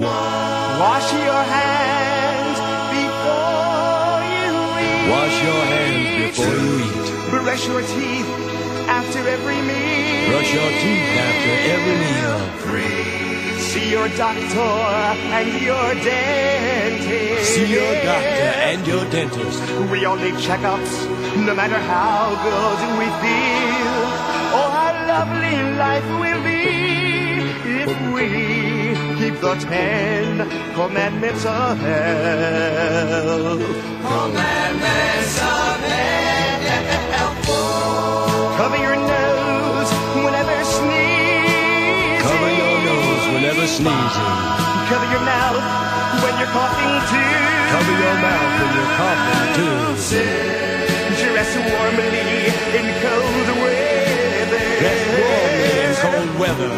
Wash your hands before you eat. Wash your hands before you eat. Brush your teeth after every meal. Brush your teeth after every meal. See your doctor and your dentist. See your doctor and your dentist. We all need checkups, no matter how good we feel. Oh, how lovely life will be if we keep the Ten Commandments of health. Commandments of health. Cover your nose whenever sneezing. Cover your nose whenever sneezing. Cover your mouth when you're coughing too. Cover your mouth when you're coughing too. Dress warmly in cold weather. Dress warmly weather.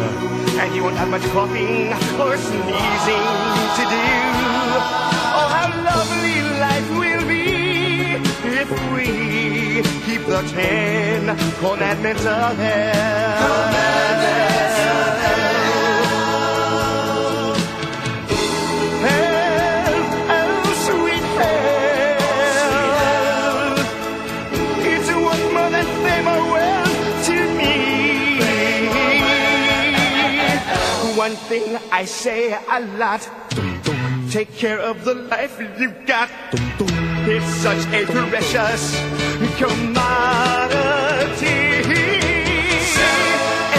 And you won't have much coughing or sneezing to do. Oh, how lovely life will be if we keep the Ten Commandments of Health. One thing I say a lot. Take care of the life you've got. It's such a precious commodity.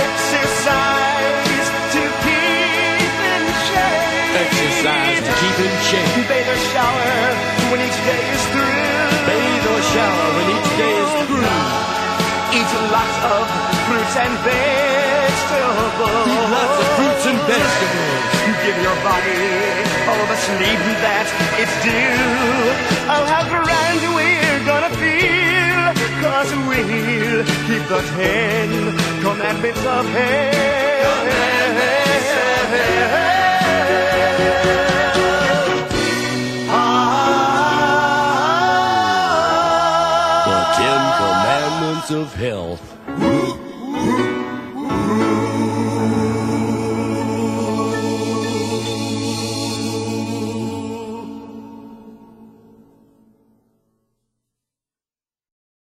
Exercise to keep in shape. Exercise to keep in shape. Bathe or shower when each day is through. Bathe or shower when each day is through. Eat lots of fruits and vegetables. Eat lots of fruits and vegetables. Give your body all of the sleep that it's due. Oh, how grand we're gonna feel. Cause we'll keep the Ten Commandments of The Ten Commandments of Health.